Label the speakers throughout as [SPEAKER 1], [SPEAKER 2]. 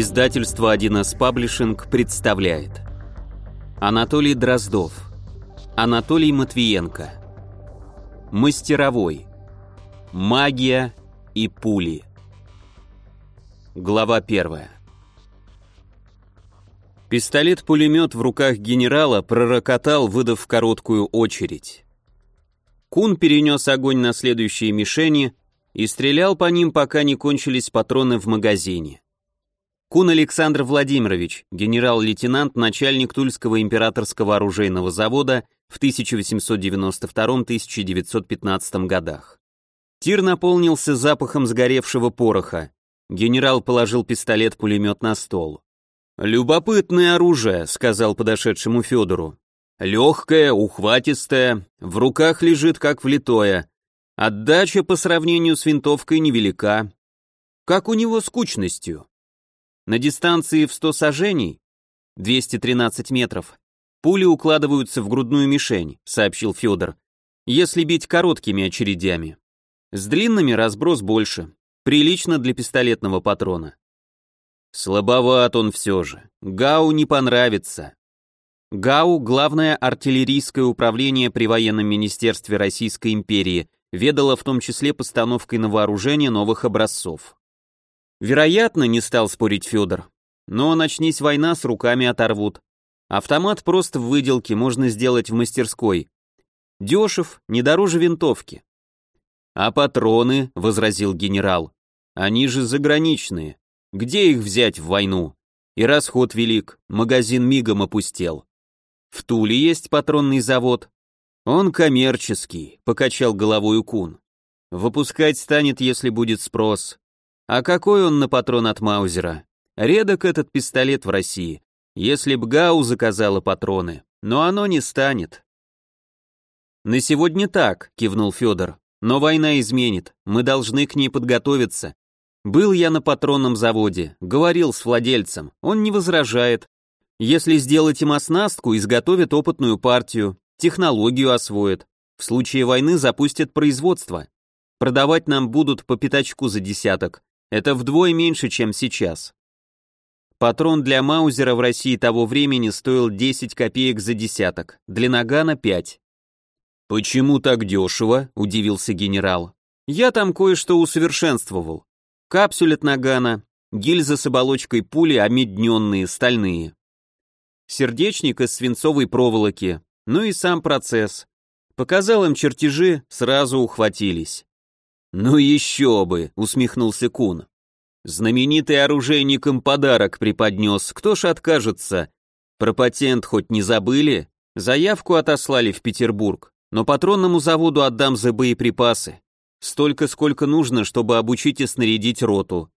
[SPEAKER 1] Издательство 1С Паблишинг представляет. Анатолий Дроздов Анатолий Матвиенко. Мастеровой. Магия и пули. Глава первая. Пистолет-пулемет в руках генерала пророкотал, выдав короткую очередь. Кун перенес огонь на следующие мишени и стрелял по ним, пока не кончились патроны в магазине. Кун Александр Владимирович, генерал-лейтенант, начальник Тульского императорского оружейного завода в 1892-1915 годах. Тир наполнился запахом сгоревшего пороха. Генерал положил пистолет-пулемет на стол. «Любопытное оружие», — сказал подошедшему Федору. «Легкое, ухватистое, в руках лежит как влитое. Отдача по сравнению с винтовкой невелика. Как у него с кучностью?» На дистанции в 100 сажений, 213 метров, пули укладываются в грудную мишень, сообщил Федор, если бить короткими очередями. С длинными разброс больше, прилично для пистолетного патрона. Слабоват он все же. Гау не понравится. ГАУ – главное артиллерийское управление при военном министерстве Российской империи, ведало в том числе постановкой на вооружение новых образцов. Вероятно, не стал спорить Федор, но начнись война, с руками оторвут. Автомат просто в выделке можно сделать в мастерской. Дешев, не дороже винтовки. А патроны, возразил генерал, они же заграничные. Где их взять в войну? И расход велик, магазин мигом опустел. В Туле есть патронный завод. Он коммерческий, покачал головой Кун. Выпускать станет, если будет спрос. А какой он на патрон от Маузера? Редок этот пистолет в России. Если б Гау заказала патроны, но оно не станет. На сегодня так, кивнул Федор. Но война изменит, мы должны к ней подготовиться. Был я на патронном заводе, говорил с владельцем, он не возражает. Если сделать им оснастку, изготовят опытную партию, технологию освоят. В случае войны запустят производство. Продавать нам будут по пятачку за десяток. Это вдвое меньше, чем сейчас. Патрон для Маузера в России того времени стоил 10 копеек за десяток, для Нагана 5. «Почему так дешево?» – удивился генерал. «Я там кое-что усовершенствовал. Капсуль от нагана, гильзы с оболочкой пули, омедненные, стальные. Сердечник из свинцовой проволоки, ну и сам процесс. Показал им чертежи, сразу ухватились. «Ну еще бы!» — усмехнулся Кун. «Знаменитый оружейник им подарок преподнес, кто ж откажется? Про патент хоть не забыли? Заявку отослали в Петербург, но патронному заводу отдам за боеприпасы. Столько, сколько нужно, чтобы обучить и снарядить роту.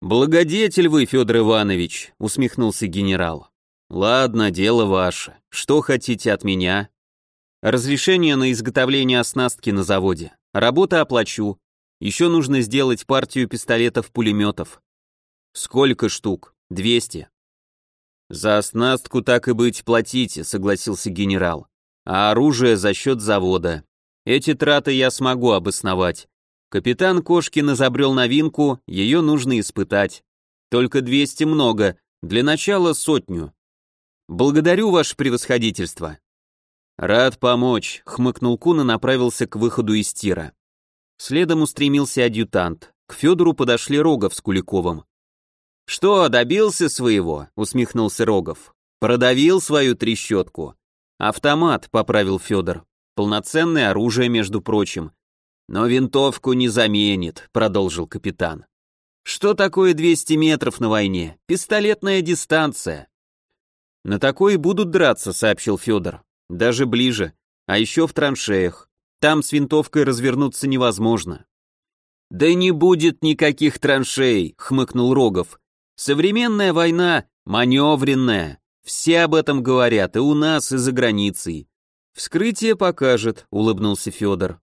[SPEAKER 1] «Благодетель вы, Федор Иванович», — усмехнулся генерал. «Ладно, дело ваше. Что хотите от меня?» «Разрешение на изготовление оснастки на заводе. Работа оплачу. Еще нужно сделать партию пистолетов-пулеметов». «Сколько штук? Двести». «За оснастку так и быть платите», — согласился генерал. «А оружие за счет завода. Эти траты я смогу обосновать. Капитан Кошкин изобрел новинку, ее нужно испытать. Только 200 много, для начала сотню. Благодарю ваше превосходительство. Рад помочь, хмыкнул Кун и направился к выходу из тира. Следом устремился адъютант. К Федору подошли Рогов с Куликовым. «Что, добился своего?» — усмехнулся Рогов. «Продавил свою трещотку». «Автомат», — поправил Федор. Полноценное оружие, между прочим. Но винтовку не заменит, продолжил капитан. Что такое 200 метров на войне? Пистолетная дистанция. На такой будут драться, сообщил Федор. Даже ближе. А еще в траншеях. Там с винтовкой развернуться невозможно. Да не будет никаких траншей, хмыкнул Рогов. Современная война маневренная. Все об этом говорят и у нас, и за границей. «Вскрытие покажет», — улыбнулся Федор.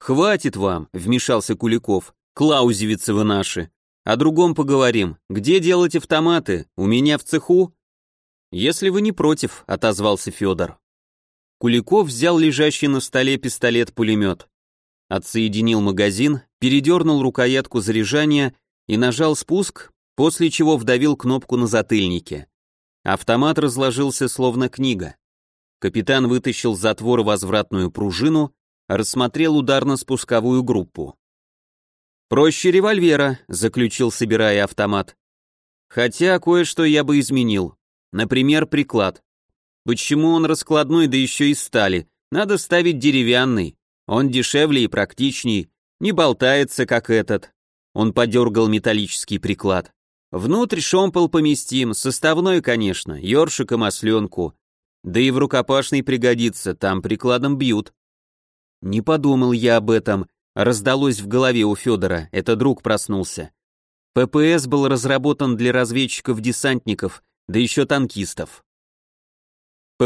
[SPEAKER 1] «Хватит вам», — вмешался Куликов. «Клаузевицы вы наши. О другом поговорим. Где делать автоматы? У меня в цеху?» «Если вы не против», — отозвался Федор. Куликов взял лежащий на столе пистолет-пулемет. Отсоединил магазин, передернул рукоятку заряжания и нажал спуск, после чего вдавил кнопку на затыльнике. Автомат разложился словно книга. Капитан вытащил затвор возвратную пружину, рассмотрел ударно-спусковую группу. «Проще револьвера», — заключил, собирая автомат. «Хотя кое-что я бы изменил. Например, приклад. Почему он раскладной, да еще и стали? Надо ставить деревянный. Он дешевле и практичней, не болтается, как этот». Он подергал металлический приклад. «Внутрь шомпол поместим, составной, конечно, ёршик и масленку. Да и в рукопашный пригодится, там прикладом бьют. Не подумал я об этом, раздалось в голове у Федора, это друг проснулся. ППС был разработан для разведчиков-десантников, да еще танкистов.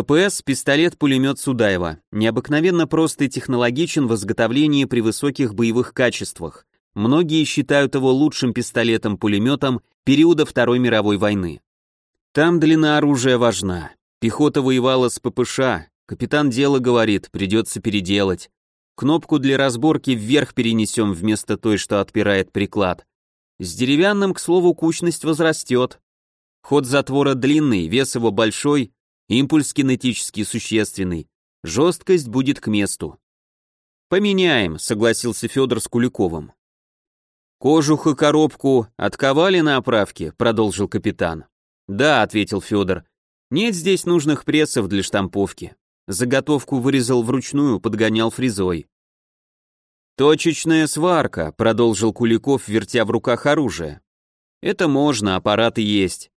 [SPEAKER 1] ППС – пистолет-пулемет Судаева, необыкновенно прост и технологичен в изготовлении при высоких боевых качествах. Многие считают его лучшим пистолетом-пулеметом периода Второй мировой войны. Там длина оружия важна. Пехота воевала с ППШ, капитан дело говорит, придется переделать. Кнопку для разборки вверх перенесем вместо той, что отпирает приклад. С деревянным, к слову, кучность возрастет. Ход затвора длинный, вес его большой, импульс кинетически существенный. Жесткость будет к месту. «Поменяем», — согласился Федор с Куликовым. «Кожух и коробку отковали на оправке», — продолжил капитан. «Да», — ответил Федор, нет здесь нужных прессов для штамповки. Заготовку вырезал вручную, подгонял фрезой. «Точечная сварка», — продолжил Куликов, вертя в руках оружие. «Это можно, аппараты есть».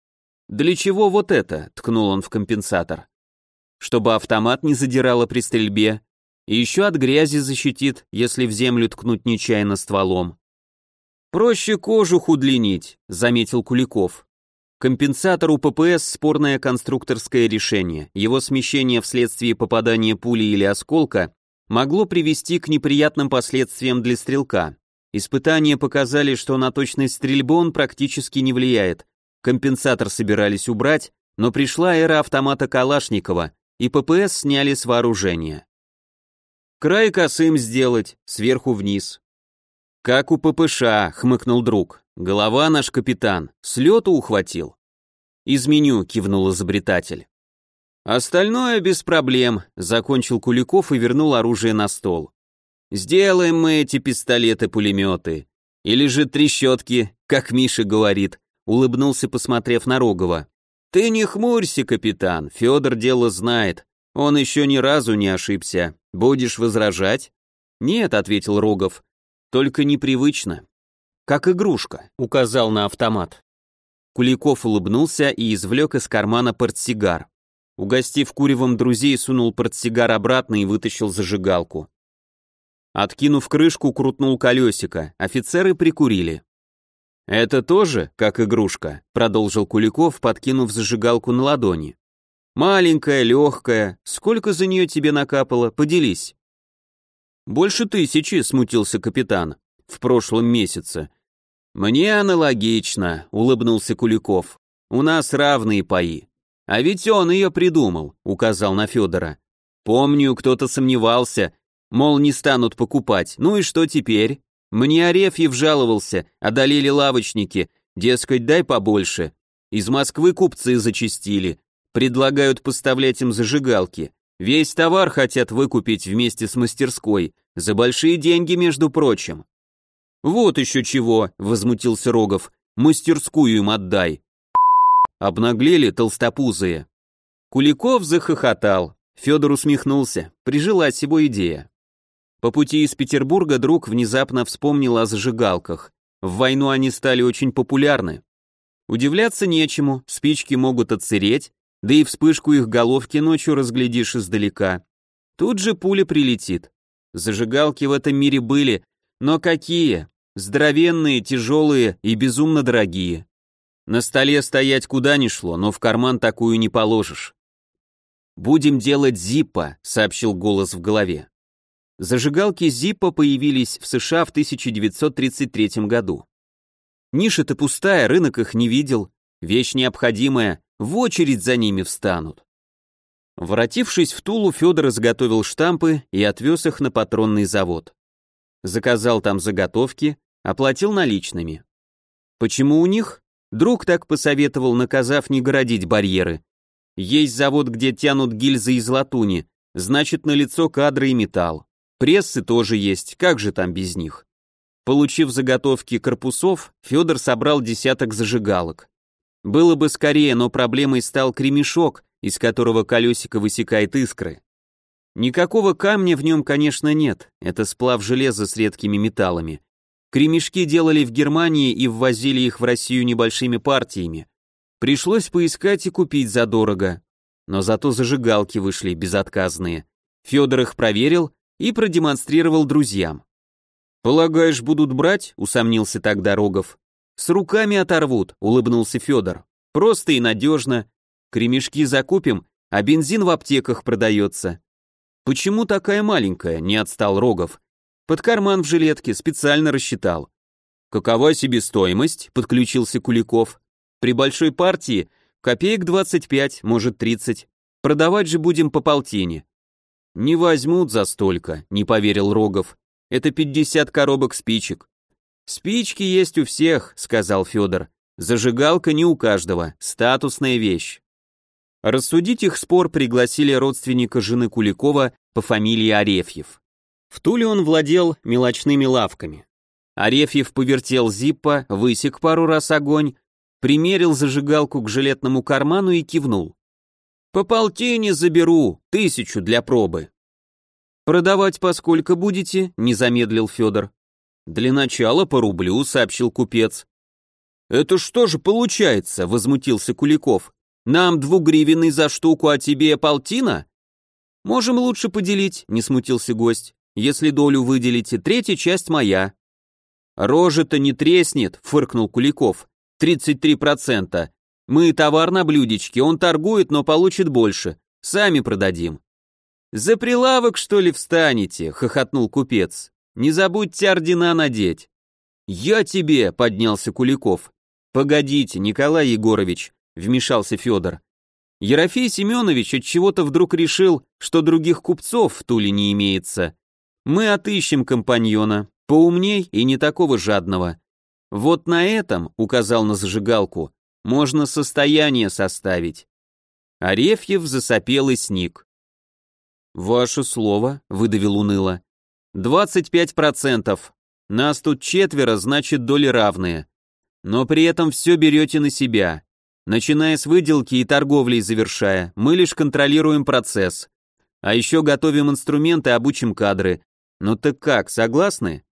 [SPEAKER 1] «Для чего вот это?» — ткнул он в компенсатор. «Чтобы автомат не задирало при стрельбе, и еще от грязи защитит, если в землю ткнуть нечаянно стволом». «Проще кожух удлинить», — заметил Куликов. Компенсатор у ППС – спорное конструкторское решение. Его смещение вследствие попадания пули или осколка могло привести к неприятным последствиям для стрелка. Испытания показали, что на точность стрельбы он практически не влияет. Компенсатор собирались убрать, но пришла эра автомата Калашникова, и ППС сняли с вооружения. Край косым сделать, сверху вниз. Как у ППШ, хмыкнул друг. Голова наш капитан, с лету ухватил. Изменю, кивнул изобретатель. Остальное без проблем, закончил Куликов и вернул оружие на стол. Сделаем мы эти пистолеты-пулеметы. Или же трещотки, как Миша говорит, улыбнулся, посмотрев на Рогова. Ты не хмурься, капитан, Федор дело знает. Он еще ни разу не ошибся. Будешь возражать? Нет, ответил Рогов. Только непривычно. «Как игрушка», — указал на автомат. Куликов улыбнулся и извлек из кармана портсигар. Угостив куревом друзей, сунул портсигар обратно и вытащил зажигалку. Откинув крышку, крутнул колесико, офицеры прикурили. «Это тоже, как игрушка», — продолжил Куликов, подкинув зажигалку на ладони. «Маленькая, легкая, сколько за нее тебе накапало, поделись». «Больше тысячи», — смутился капитан, — «в прошлом месяце. «Мне аналогично», — улыбнулся Куликов. «У нас равные паи». «А ведь он ее придумал», — указал на Федора. «Помню, кто-то сомневался, мол, не станут покупать. Ну и что теперь? Мне Арефьев жаловался, одолели лавочники, дескать, дай побольше. Из Москвы купцы зачистили, предлагают поставлять им зажигалки. Весь товар хотят выкупить вместе с мастерской, за большие деньги, между прочим. «Вот еще чего!» — возмутился Рогов. «Мастерскую им отдай!» Обнаглели толстопузые. Куликов захохотал. Федор усмехнулся. Прижилась его идея. По пути из Петербурга друг внезапно вспомнил о зажигалках. В войну они стали очень популярны. Удивляться нечему, спички могут отсыреть, да и вспышку их головки ночью разглядишь издалека. Тут же пуля прилетит. Зажигалки в этом мире были, но какие? Здоровенные, тяжелые и безумно дорогие. На столе стоять куда ни шло, но в карман такую не положишь. «Будем делать Зиппо», — сообщил голос в голове. Зажигалки Зиппо появились в США в 1933 году. Ниша-то пустая, рынок их не видел, вещь необходимая, в очередь за ними встанут. Воротившись в Тулу, Федор изготовил штампы и отвез их на патронный завод. Заказал там заготовки, оплатил наличными. Почему у них? Друг так посоветовал, наказав не городить барьеры. Есть завод, где тянут гильзы из латуни, значит налицо кадры и металл. Прессы тоже есть, как же там без них? Получив заготовки корпусов, Федор собрал десяток зажигалок. Было бы скорее, но проблемой стал кремешок, из которого колесико высекает искры. Никакого камня в нем, конечно, нет, это сплав железа с редкими металлами. Кремешки делали в Германии и ввозили их в Россию небольшими партиями. Пришлось поискать и купить задорого. Но зато зажигалки вышли безотказные. Федор их проверил и продемонстрировал друзьям. «Полагаешь, будут брать?» — усомнился тогда Рогов. «С руками оторвут», — улыбнулся Федор. «Просто и надежно. Кремешки закупим, а бензин в аптеках продается». «Почему такая маленькая?» — не отстал Рогов. «Под карман в жилетке, специально рассчитал». «Какова себестоимость?» — подключился Куликов. «При большой партии копеек 25, может 30. Продавать же будем по полтине». «Не возьмут за столько», — не поверил Рогов. Это 50 коробок спичек. Спички есть у всех, сказал Федор. Зажигалка не у каждого, статусная вещь. Рассудить их спор пригласили родственника жены Куликова по фамилии Арефьев. В Туле он владел мелочными лавками. Арефьев повертел зиппа, высек пару раз огонь, примерил зажигалку к жилетному карману и кивнул. «По полтине заберу, тысячу для пробы». «Продавать поскольку будете?» — не замедлил Федор. «Для начала по рублю», — сообщил купец. «Это что же получается?» — возмутился Куликов. «Нам двугривенный за штуку, а тебе полтина?» «Можем лучше поделить», — не смутился гость. «Если долю выделите, третья часть моя». «Рожа-то не треснет», — фыркнул Куликов. «Тридцать три процента. Мы товар на блюдечке, он торгует, но получит больше. Сами продадим». «За прилавок, что ли, встанете?» — хохотнул купец. «Не забудьте ордена надеть». «Я тебе!» — поднялся Куликов. «Погодите, Николай Егорович», — вмешался Федор. Ерофей Семенович от чего-то вдруг решил, что других купцов в Туле не имеется. Мы отыщем компаньона, поумней и не такого жадного. Вот на этом, указал на зажигалку, можно состояние составить. Арефьев засопел и сник. «Ваше слово», — выдавил уныло. «Двадцать пять процентов. Нас тут четверо, значит, доли равные. Но при этом все берете на себя. Начиная с выделки и торговли завершая, мы лишь контролируем процесс. А еще готовим инструменты, обучим кадры. Ну так как, согласны?»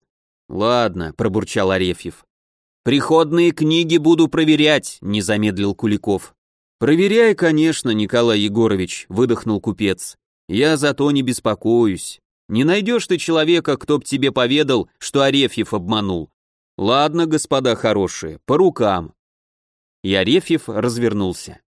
[SPEAKER 1] «Ладно», — пробурчал Арефьев. «Приходные книги буду проверять», — не замедлил Куликов. «Проверяй, конечно, Николай Егорович», — выдохнул купец. Я зато не беспокоюсь. Не найдешь ты человека, кто б тебе поведал, что Арефьев обманул. Ладно, господа хорошие, по рукам. И Арефьев развернулся.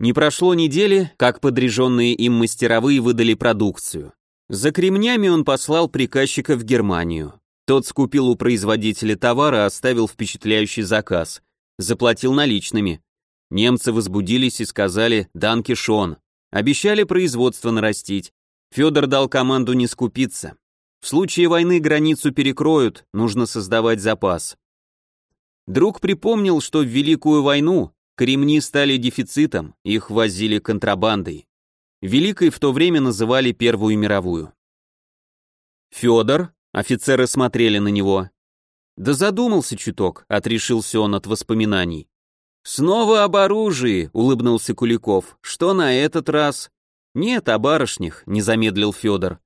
[SPEAKER 1] Не прошло недели, как подряженные им мастеровые выдали продукцию. За кремнями он послал приказчика в Германию. Тот скупил у производителя товара, оставил впечатляющий заказ. Заплатил наличными. Немцы возбудились и сказали «Данки Шон». Обещали производство нарастить. Федор дал команду не скупиться. В случае войны границу перекроют, нужно создавать запас. Друг припомнил, что в Великую войну кремни стали дефицитом, их возили контрабандой. Великой в то время называли Первую мировую. Федор, офицеры смотрели на него. Да задумался чуток, отрешился он от воспоминаний. «Снова об оружии», — улыбнулся Куликов. «Что на этот раз?» «Нет, о барышнях», — не замедлил Федор.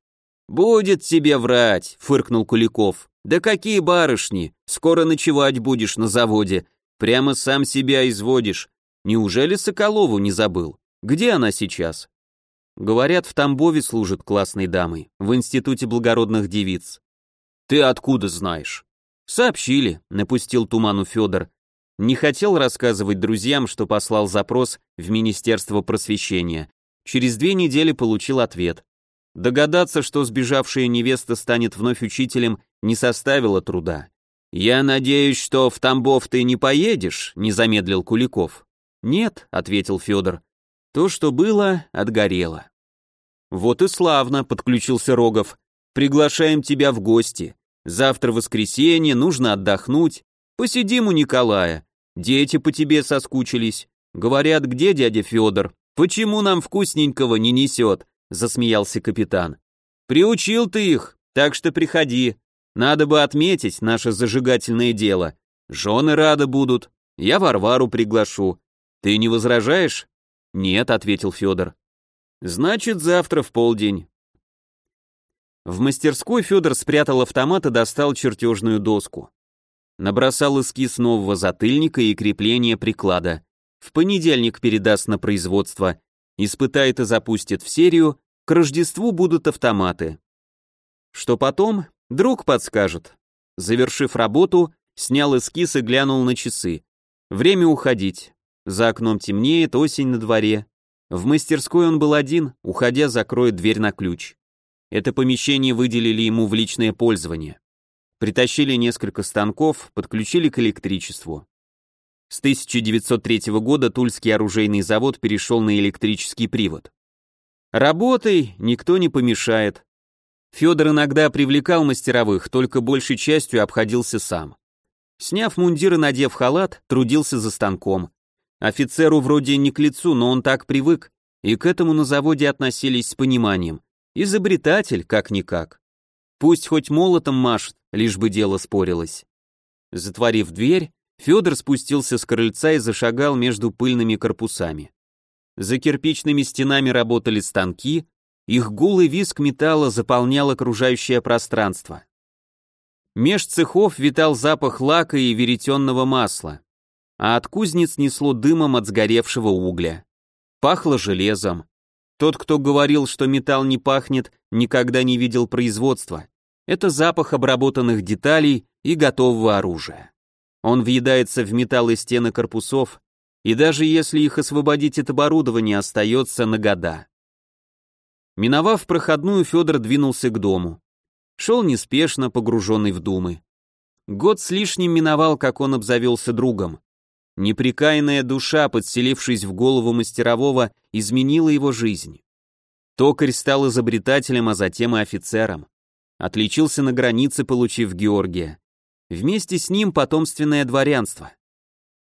[SPEAKER 1] «Будет тебе врать», — фыркнул Куликов. «Да какие барышни? Скоро ночевать будешь на заводе. Прямо сам себя изводишь. Неужели Соколову не забыл? Где она сейчас?» Говорят, в Тамбове служит классной дамой, в Институте благородных девиц. «Ты откуда знаешь?» «Сообщили», — напустил туману Федор. Не хотел рассказывать друзьям, что послал запрос в Министерство просвещения. Через две недели получил ответ. Догадаться, что сбежавшая невеста станет вновь учителем, не составило труда. «Я надеюсь, что в Тамбов ты не поедешь?» — не замедлил Куликов. «Нет», — ответил Федор. «То, что было, отгорело». «Вот и славно», — подключился Рогов. «Приглашаем тебя в гости. Завтра воскресенье, нужно отдохнуть. Посидим у Николая. Дети по тебе соскучились. Говорят, где дядя Федор? Почему нам вкусненького не несет? Засмеялся капитан. Приучил ты их, так что приходи. Надо бы отметить наше зажигательное дело. Жены рады будут. Я Варвару приглашу. Ты не возражаешь? Нет, ответил Федор. Значит, завтра в полдень. В мастерской Федор спрятал автомат и достал чертежную доску. Набросал эскиз нового затыльника и крепления приклада. В понедельник передаст на производство. Испытает и запустит в серию. К Рождеству будут автоматы. Что потом? Друг подскажет. Завершив работу, снял эскиз и глянул на часы. Время уходить. За окном темнеет, осень на дворе. В мастерской он был один, уходя, закроет дверь на ключ. Это помещение выделили ему в личное пользование. Притащили несколько станков, подключили к электричеству. С 1903 года Тульский оружейный завод перешел на электрический привод. Работай, никто не помешает. Федор иногда привлекал мастеровых, только большей частью обходился сам. Сняв мундир и надев халат, трудился за станком. Офицеру вроде не к лицу, но он так привык, и к этому на заводе относились с пониманием. Изобретатель, как-никак. Пусть хоть молотом машет, лишь бы дело спорилось. Затворив дверь, Федор спустился с крыльца и зашагал между пыльными корпусами. За кирпичными стенами работали станки, их гул и визг металла заполнял окружающее пространство. Меж цехов витал запах лака и веретенного масла а от кузнец несло дымом от сгоревшего угля. Пахло железом. Тот, кто говорил, что металл не пахнет, никогда не видел производства. Это запах обработанных деталей и готового оружия. Он въедается в металл и стены корпусов, и даже если их освободить от оборудования, остается на года. Миновав проходную, Федор двинулся к дому. Шел неспешно, погруженный в думы. Год с лишним миновал, как он обзавелся другом. Неприкаянная душа, подселившись в голову мастерового, изменила его жизнь. Токарь стал изобретателем, а затем и офицером. Отличился на границе, получив Георгия. Вместе с ним потомственное дворянство.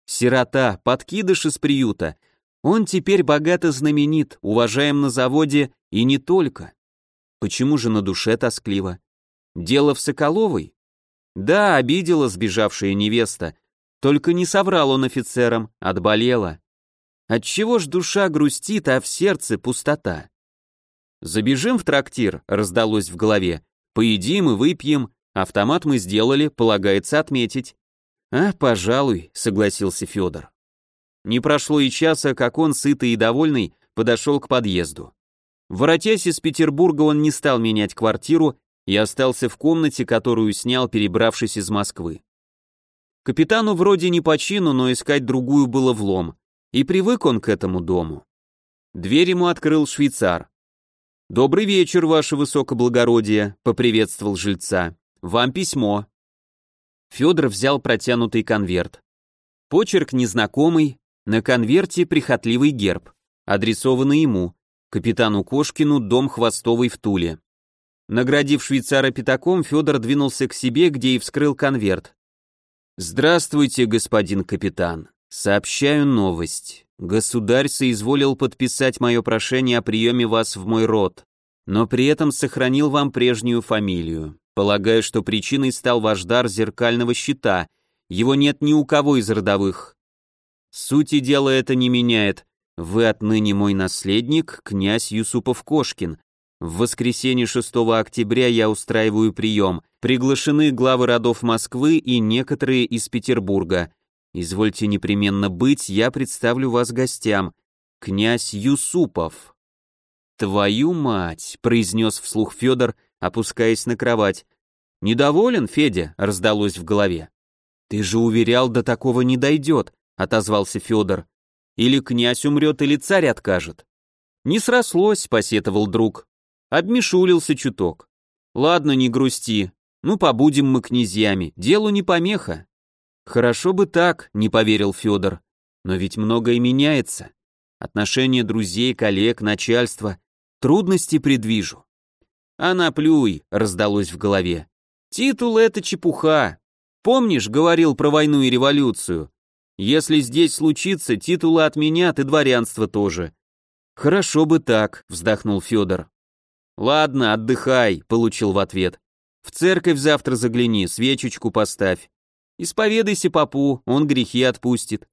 [SPEAKER 1] Сирота, подкидыш из приюта. Он теперь богато знаменит, уважаем на заводе и не только. Почему же на душе тоскливо? Дело в Соколовой? Да, обидела сбежавшая невеста, только не соврал он офицерам, отболела. Отчего ж душа грустит, а в сердце пустота? Забежим в трактир, раздалось в голове. Поедим и выпьем, автомат мы сделали, полагается отметить. А, пожалуй, согласился Федор. Не прошло и часа, как он, сытый и довольный, подошел к подъезду. Воротясь из Петербурга, он не стал менять квартиру и остался в комнате, которую снял, перебравшись из Москвы. Капитану вроде не по чину, но искать другую было влом, и привык он к этому дому. Дверь ему открыл швейцар. «Добрый вечер, ваше высокоблагородие», — поприветствовал жильца. «Вам письмо». Федор взял протянутый конверт. Почерк незнакомый, на конверте прихотливый герб, адресованный ему, капитану Кошкину, дом Хвостовый в Туле. Наградив швейцара пятаком, Федор двинулся к себе, где и вскрыл конверт. Здравствуйте, господин капитан. Сообщаю новость. Государь соизволил подписать мое прошение о приеме вас в мой род, но при этом сохранил вам прежнюю фамилию. Полагаю, что причиной стал ваш дар зеркального щита. Его нет ни у кого из родовых. Сути дела это не меняет. Вы отныне мой наследник, князь Юсупов-Кошкин, в воскресенье 6 октября я устраиваю прием. Приглашены главы родов Москвы и некоторые из Петербурга. Извольте непременно быть, я представлю вас гостям. Князь Юсупов. Твою мать, произнес вслух Федор, опускаясь на кровать. Недоволен, Федя, раздалось в голове. Ты же уверял, до такого не дойдет, отозвался Федор. Или князь умрет, или царь откажет. Не срослось, посетовал друг. Обмешулился чуток. Ладно, не грусти. Ну, побудем мы князьями, делу не помеха. Хорошо бы так, не поверил Федор. Но ведь многое меняется. Отношения друзей, коллег, начальства. Трудности предвижу. А наплюй, раздалось в голове. Титул — это чепуха. Помнишь, говорил про войну и революцию? Если здесь случится, титулы отменят и дворянство тоже. Хорошо бы так, вздохнул Федор. Ладно, отдыхай, получил в ответ. В церковь завтра загляни, свечечку поставь. Исповедайся попу, он грехи отпустит.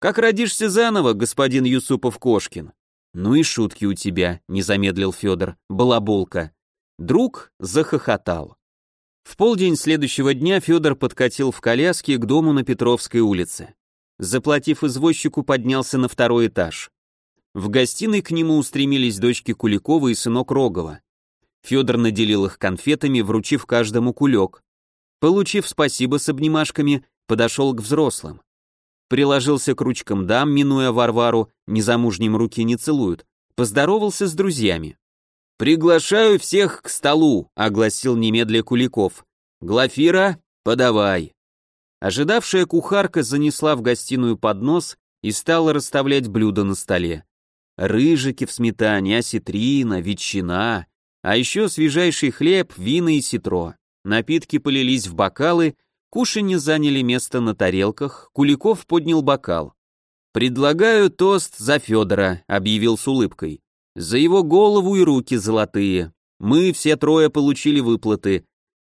[SPEAKER 1] Как родишься заново, господин Юсупов-Кошкин? Ну и шутки у тебя, не замедлил Федор, балаболка. Друг захохотал. В полдень следующего дня Федор подкатил в коляске к дому на Петровской улице. Заплатив извозчику, поднялся на второй этаж. В гостиной к нему устремились дочки Куликова и сынок Рогова. Федор наделил их конфетами, вручив каждому кулек. Получив спасибо с обнимашками, подошел к взрослым. Приложился к ручкам дам, минуя Варвару, незамужним руки не целуют, поздоровался с друзьями. «Приглашаю всех к столу», — огласил немедля Куликов. «Глафира, подавай». Ожидавшая кухарка занесла в гостиную поднос и стала расставлять блюда на столе. Рыжики в сметане, осетрина, ветчина, а еще свежайший хлеб, вина и ситро. Напитки полились в бокалы, кушанье заняли место на тарелках, Куликов поднял бокал. «Предлагаю тост за Федора», — объявил с улыбкой. «За его голову и руки золотые. Мы все трое получили выплаты.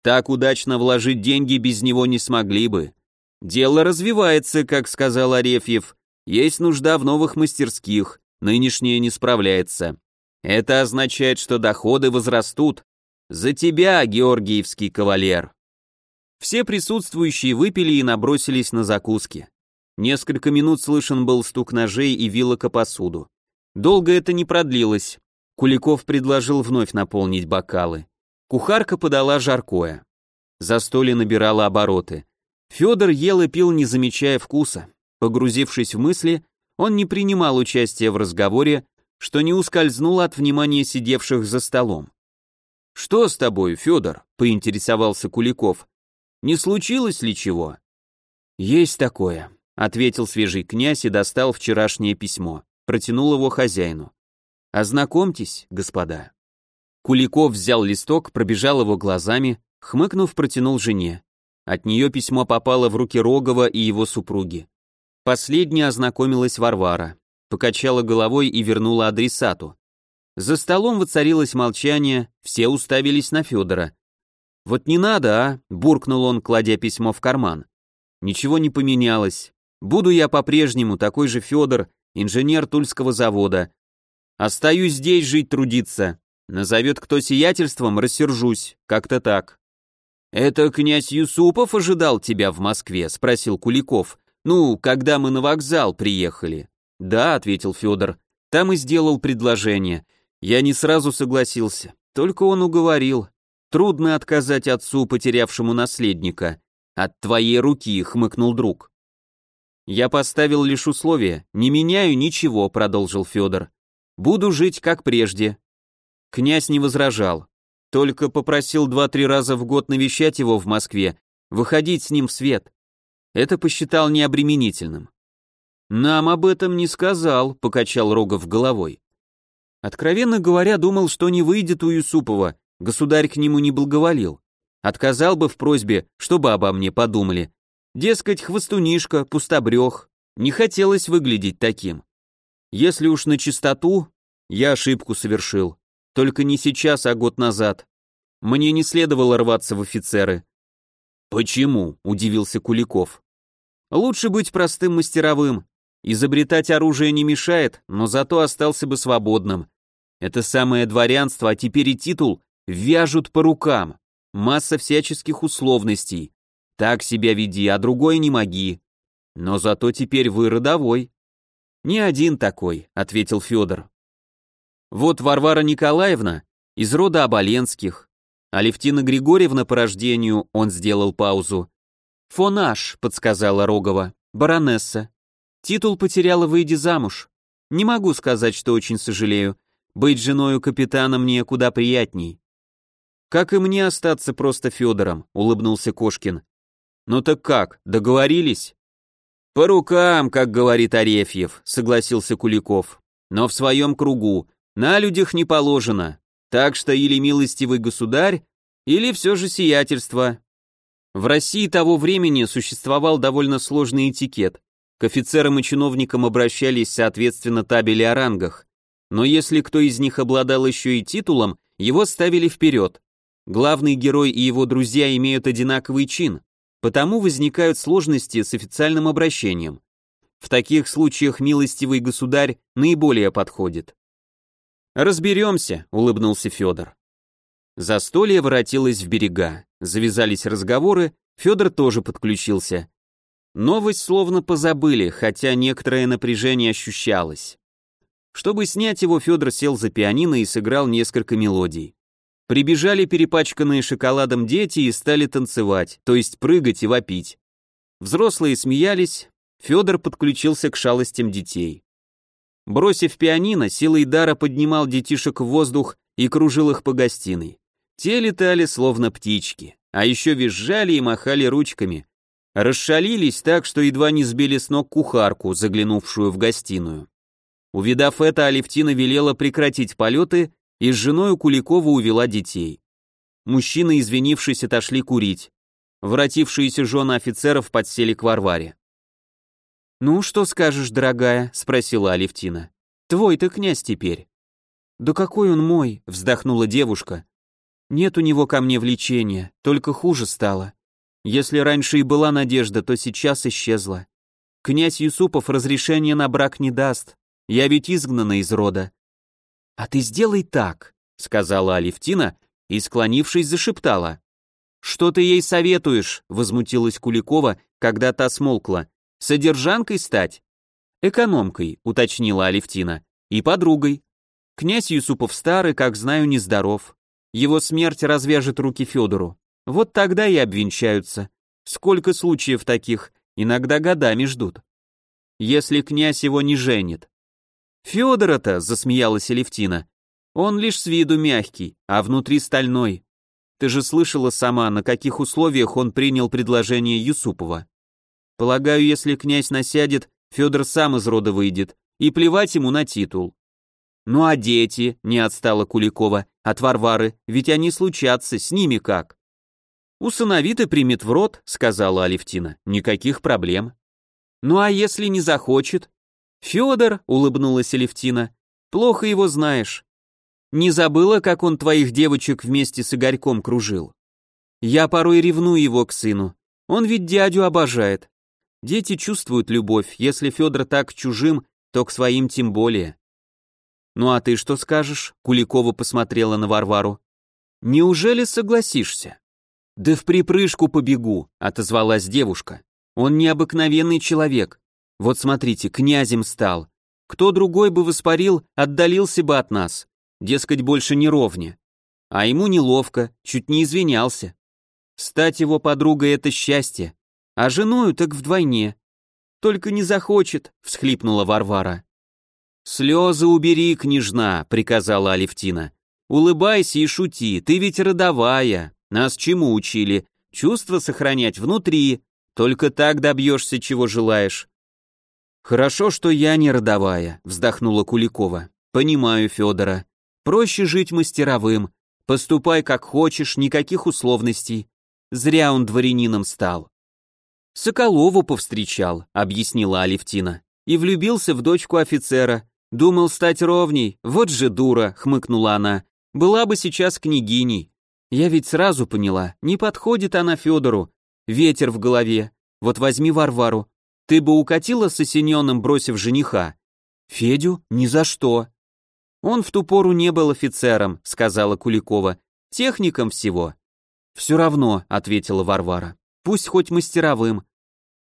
[SPEAKER 1] Так удачно вложить деньги без него не смогли бы. Дело развивается, как сказал Арефьев. Есть нужда в новых мастерских, нынешнее не справляется. Это означает, что доходы возрастут. За тебя, георгиевский кавалер. Все присутствующие выпили и набросились на закуски. Несколько минут слышен был стук ножей и вилок о посуду. Долго это не продлилось. Куликов предложил вновь наполнить бокалы. Кухарка подала жаркое. Застолье набирало обороты. Федор ел и пил, не замечая вкуса. Погрузившись в мысли, он не принимал участия в разговоре, что не ускользнуло от внимания сидевших за столом. «Что с тобой, Федор?» — поинтересовался Куликов. «Не случилось ли чего?» «Есть такое», — ответил свежий князь и достал вчерашнее письмо. Протянул его хозяину. «Ознакомьтесь, господа». Куликов взял листок, пробежал его глазами, хмыкнув, протянул жене. От нее письмо попало в руки Рогова и его супруги. Последняя ознакомилась Варвара, покачала головой и вернула адресату. За столом воцарилось молчание, все уставились на Федора. «Вот не надо, а!» — буркнул он, кладя письмо в карман. «Ничего не поменялось. Буду я по-прежнему такой же Федор, инженер Тульского завода. Остаюсь здесь жить трудиться. Назовет кто сиятельством, рассержусь. Как-то так». «Это князь Юсупов ожидал тебя в Москве?» — спросил Куликов. «Ну, когда мы на вокзал приехали». «Да», — ответил Федор. «Там и сделал предложение. Я не сразу согласился. Только он уговорил. Трудно отказать отцу, потерявшему наследника. От твоей руки», — хмыкнул друг. «Я поставил лишь условие. Не меняю ничего», — продолжил Федор. «Буду жить как прежде». Князь не возражал только попросил два-три раза в год навещать его в Москве, выходить с ним в свет. Это посчитал необременительным. «Нам об этом не сказал», — покачал Рогов головой. Откровенно говоря, думал, что не выйдет у Юсупова, государь к нему не благоволил. Отказал бы в просьбе, чтобы обо мне подумали. Дескать, хвостунишка, пустобрех. Не хотелось выглядеть таким. Если уж на чистоту, я ошибку совершил. Только не сейчас, а год назад. Мне не следовало рваться в офицеры. Почему? удивился Куликов. Лучше быть простым мастеровым. Изобретать оружие не мешает, но зато остался бы свободным. Это самое дворянство, а теперь и титул вяжут по рукам. Масса всяческих условностей. Так себя веди, а другой не моги. Но зато теперь вы родовой. Не один такой, ответил Федор. Вот Варвара Николаевна из рода Оболенских, а Левтина Григорьевна по рождению, он сделал паузу. «Фонаш», — подсказала Рогова, — «баронесса. Титул потеряла, выйдя замуж. Не могу сказать, что очень сожалею. Быть женою капитана мне куда приятней». «Как и мне остаться просто Федором», — улыбнулся Кошкин. «Ну так как, договорились?» «По рукам, как говорит Арефьев», — согласился Куликов. «Но в своем кругу, на людях не положено, так что или милостивый государь, или все же сиятельство. В России того времени существовал довольно сложный этикет. К офицерам и чиновникам обращались соответственно табели о рангах, но если кто из них обладал еще и титулом, его ставили вперед. Главный герой и его друзья имеют одинаковый чин, потому возникают сложности с официальным обращением. В таких случаях милостивый государь наиболее подходит. «Разберемся», — улыбнулся Федор. Застолье воротилось в берега, завязались разговоры, Федор тоже подключился. Новость словно позабыли, хотя некоторое напряжение ощущалось. Чтобы снять его, Федор сел за пианино и сыграл несколько мелодий. Прибежали перепачканные шоколадом дети и стали танцевать, то есть прыгать и вопить. Взрослые смеялись, Федор подключился к шалостям детей. Бросив пианино, силой дара поднимал детишек в воздух и кружил их по гостиной. Те летали словно птички, а еще визжали и махали ручками, Расшалились так, что едва не сбили с ног кухарку, заглянувшую в гостиную. Увидав это, Алевтина велела прекратить полеты и с женой Куликова увела детей. Мужчины, извинившись, отошли курить. Вратившиеся жены офицеров подсели к Варваре. «Ну, что скажешь, дорогая?» — спросила Алевтина. «Твой ты князь теперь». «Да какой он мой?» — вздохнула девушка. «Нет у него ко мне влечения, только хуже стало. Если раньше и была надежда, то сейчас исчезла. Князь Юсупов разрешения на брак не даст. Я ведь изгнана из рода. А ты сделай так, сказала Алевтина и, склонившись, зашептала. Что ты ей советуешь? возмутилась Куликова, когда та смолкла. Содержанкой стать? Экономкой, уточнила Алевтина. И подругой. Князь Юсупов старый, как знаю, нездоров. Его смерть развяжет руки Федору. Вот тогда и обвенчаются. Сколько случаев таких, иногда годами ждут. Если князь его не женит. Федора-то, засмеялась Алевтина, он лишь с виду мягкий, а внутри стальной. Ты же слышала сама, на каких условиях он принял предложение Юсупова. Полагаю, если князь насядет, Федор сам из рода выйдет, и плевать ему на титул. Ну а дети, не отстала Куликова, от Варвары, ведь они случатся, с ними как? «Усыновит и примет в рот», — сказала Алевтина. «Никаких проблем». «Ну а если не захочет?» «Федор», — улыбнулась Алевтина, — «плохо его знаешь. Не забыла, как он твоих девочек вместе с Игорьком кружил? Я порой ревную его к сыну. Он ведь дядю обожает. Дети чувствуют любовь, если Федор так чужим, то к своим тем более». «Ну а ты что скажешь?» — Куликова посмотрела на Варвару. «Неужели согласишься?» «Да в припрыжку побегу», — отозвалась девушка. «Он необыкновенный человек. Вот смотрите, князем стал. Кто другой бы воспарил, отдалился бы от нас. Дескать, больше не ровня. А ему неловко, чуть не извинялся. Стать его подругой — это счастье, а женою так вдвойне. Только не захочет», — всхлипнула Варвара. «Слезы убери, княжна», — приказала Алевтина. «Улыбайся и шути, ты ведь родовая». Нас чему учили? Чувства сохранять внутри. Только так добьешься, чего желаешь. Хорошо, что я не родовая, вздохнула Куликова. Понимаю Федора. Проще жить мастеровым. Поступай как хочешь, никаких условностей. Зря он дворянином стал. Соколову повстречал, объяснила Алевтина. И влюбился в дочку офицера. Думал стать ровней. Вот же дура, хмыкнула она. Была бы сейчас княгиней. Я ведь сразу поняла, не подходит она Федору. Ветер в голове. Вот возьми Варвару. Ты бы укатила с осененным, бросив жениха? Федю? Ни за что. Он в ту пору не был офицером, сказала Куликова. Техником всего. Все равно, ответила Варвара. Пусть хоть мастеровым.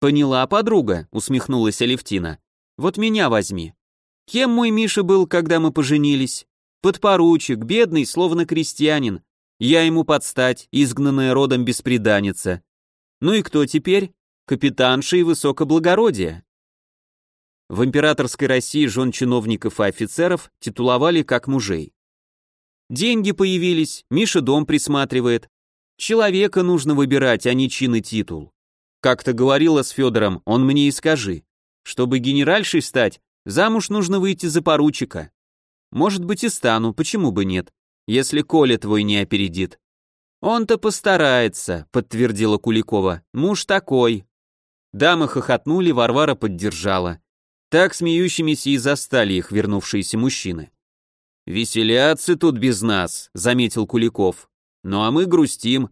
[SPEAKER 1] Поняла, подруга, усмехнулась Алевтина. Вот меня возьми. Кем мой Миша был, когда мы поженились? Подпоручик, бедный, словно крестьянин, я ему подстать, изгнанная родом бесприданница. Ну и кто теперь? Капитанша и высокоблагородие. В императорской России жен чиновников и офицеров титуловали как мужей. Деньги появились, Миша дом присматривает. Человека нужно выбирать, а не чин и титул. Как-то говорила с Федором, он мне и скажи. Чтобы генеральшей стать, замуж нужно выйти за поручика. Может быть и стану, почему бы нет если Коля твой не опередит. Он-то постарается, подтвердила Куликова. Муж такой. Дамы хохотнули, Варвара поддержала. Так смеющимися и застали их вернувшиеся мужчины. «Веселятся тут без нас», — заметил Куликов. «Ну а мы грустим».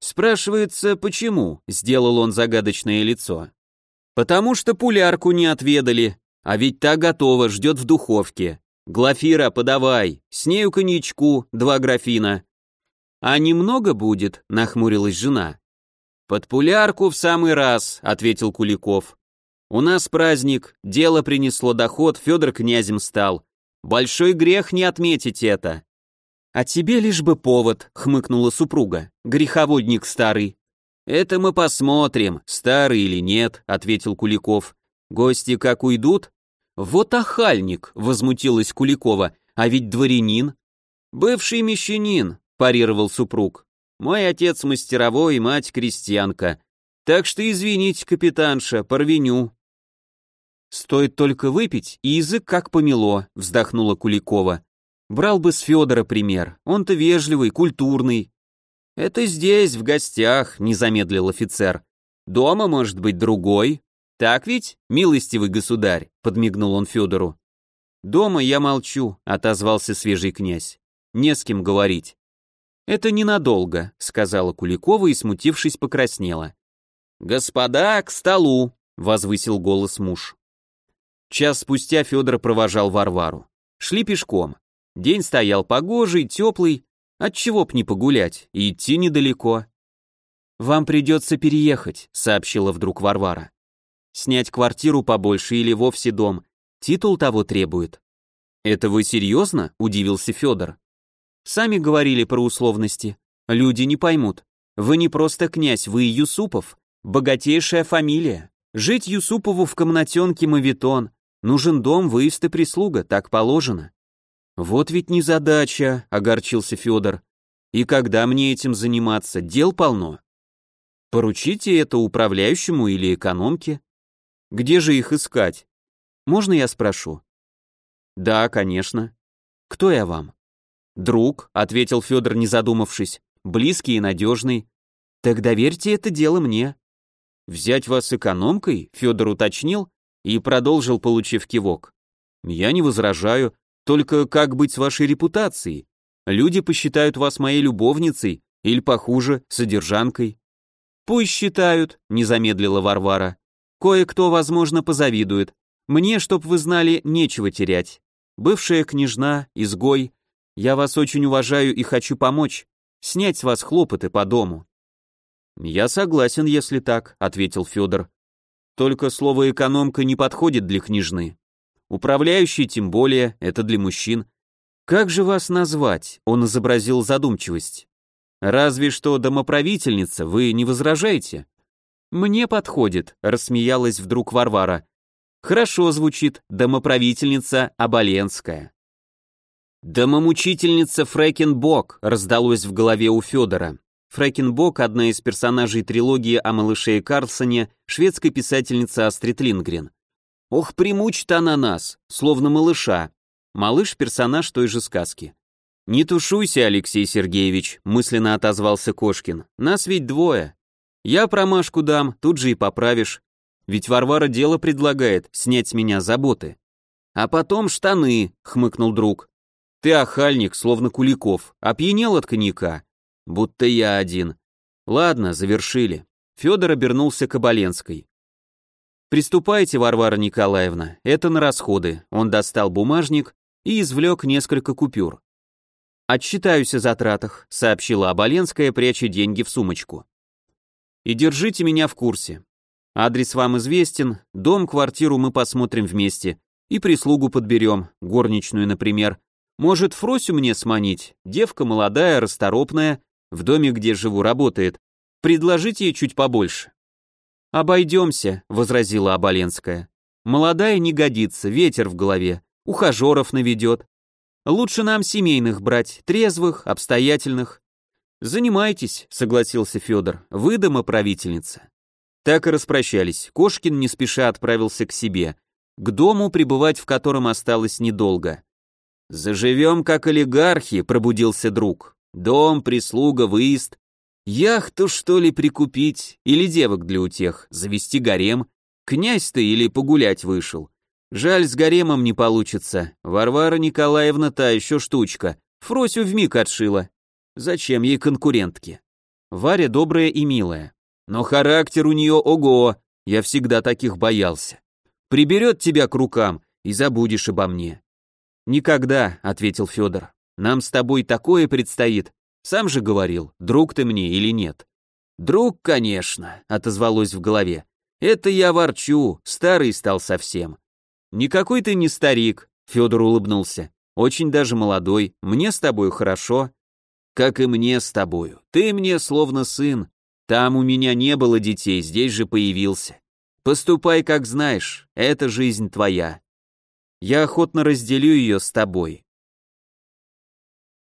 [SPEAKER 1] Спрашивается, почему, сделал он загадочное лицо. «Потому что пулярку не отведали, а ведь та готова, ждет в духовке. Глафира, подавай, с нею коньячку, два графина». «А немного будет?» — нахмурилась жена. «Под пулярку в самый раз», — ответил Куликов. «У нас праздник, дело принесло доход, Федор князем стал. Большой грех не отметить это». «А тебе лишь бы повод», — хмыкнула супруга, — «греховодник старый». «Это мы посмотрим, старый или нет», — ответил Куликов. «Гости как уйдут?» «Вот охальник», — возмутилась Куликова, — «а ведь дворянин». «Бывший мещанин», — парировал супруг. «Мой отец мастеровой, мать крестьянка. Так что извините, капитанша, порвеню». «Стоит только выпить, и язык как помело», — вздохнула Куликова. «Брал бы с Федора пример, он-то вежливый, культурный». «Это здесь, в гостях», — не замедлил офицер. «Дома, может быть, другой. Так ведь, милостивый государь?» — подмигнул он Федору. «Дома я молчу», — отозвался свежий князь. «Не с кем говорить». «Это ненадолго», — сказала Куликова и, смутившись, покраснела. «Господа, к столу!» — возвысил голос муж. Час спустя Федор провожал Варвару. Шли пешком. День стоял погожий, теплый, отчего б не погулять, и идти недалеко. «Вам придется переехать», — сообщила вдруг Варвара. «Снять квартиру побольше или вовсе дом. Титул того требует». «Это вы серьезно?» — удивился Федор. «Сами говорили про условности. Люди не поймут. Вы не просто князь, вы Юсупов. Богатейшая фамилия. Жить Юсупову в комнатенке мавитон, Нужен дом, выезд и прислуга, так положено. Вот ведь незадача, огорчился Федор. И когда мне этим заниматься, дел полно. Поручите это управляющему или экономке. Где же их искать? Можно я спрошу? Да, конечно. Кто я вам? Друг, ответил Федор, не задумавшись, близкий и надежный. Так доверьте это дело мне. Взять вас экономкой, Федор уточнил, и продолжил, получив кивок. «Я не возражаю, только как быть с вашей репутацией? Люди посчитают вас моей любовницей или, похуже, содержанкой». «Пусть считают», — не замедлила Варвара. «Кое-кто, возможно, позавидует. Мне, чтоб вы знали, нечего терять. Бывшая княжна, изгой. Я вас очень уважаю и хочу помочь. Снять с вас хлопоты по дому». «Я согласен, если так», — ответил Федор. Только слово «экономка» не подходит для княжны. Управляющий тем более, это для мужчин. Как же вас назвать? Он изобразил задумчивость. Разве что домоправительница, вы не возражаете? Мне подходит, рассмеялась вдруг Варвара. Хорошо звучит, домоправительница Оболенская. Домомучительница Фрэкенбок раздалось в голове у Федора. Фрэкенбок – одна из персонажей трилогии о малыше Карлсоне, шведской писательницы Астрид Лингрен. «Ох, примучит она нас, словно малыша». Малыш – персонаж той же сказки. «Не тушуйся, Алексей Сергеевич», – мысленно отозвался Кошкин. «Нас ведь двое. Я промашку дам, тут же и поправишь. Ведь Варвара дело предлагает, снять с меня заботы». «А потом штаны», — хмыкнул друг. «Ты охальник, словно Куликов, опьянел от коньяка. Будто я один. Ладно, завершили. Федор обернулся к Оболенской. «Приступайте, Варвара Николаевна, это на расходы». Он достал бумажник и извлек несколько купюр. «Отчитаюсь о затратах», — сообщила Оболенская, пряча деньги в сумочку. «И держите меня в курсе. Адрес вам известен, дом, квартиру мы посмотрим вместе, и прислугу подберем, горничную, например. Может, Фросю мне сманить? Девка молодая, расторопная, в доме, где живу, работает. Предложите ей чуть побольше». «Обойдемся», — возразила Оболенская. «Молодая не годится, ветер в голове, ухажеров наведет. Лучше нам семейных брать, трезвых, обстоятельных». «Занимайтесь», — согласился Федор, — «вы домоправительница». Так и распрощались. Кошкин не спеша отправился к себе, к дому, пребывать в котором осталось недолго. «Заживем, как олигархи», — пробудился друг. Дом, прислуга, выезд. Яхту, что ли, прикупить? Или девок для утех? Завести гарем? Князь ты или погулять вышел? Жаль, с гаремом не получится. Варвара Николаевна та еще штучка. Фросю вмиг отшила. Зачем ей конкурентки? Варя добрая и милая. Но характер у нее ого, я всегда таких боялся. Приберет тебя к рукам и забудешь обо мне. Никогда, ответил Федор. Нам с тобой такое предстоит. Сам же говорил, друг ты мне или нет. Друг, конечно, отозвалось в голове. Это я ворчу, старый стал совсем. Никакой ты не старик, Федор улыбнулся. Очень даже молодой, мне с тобой хорошо. Как и мне с тобою. Ты мне словно сын. Там у меня не было детей, здесь же появился. Поступай, как знаешь, это жизнь твоя. Я охотно разделю ее с тобой.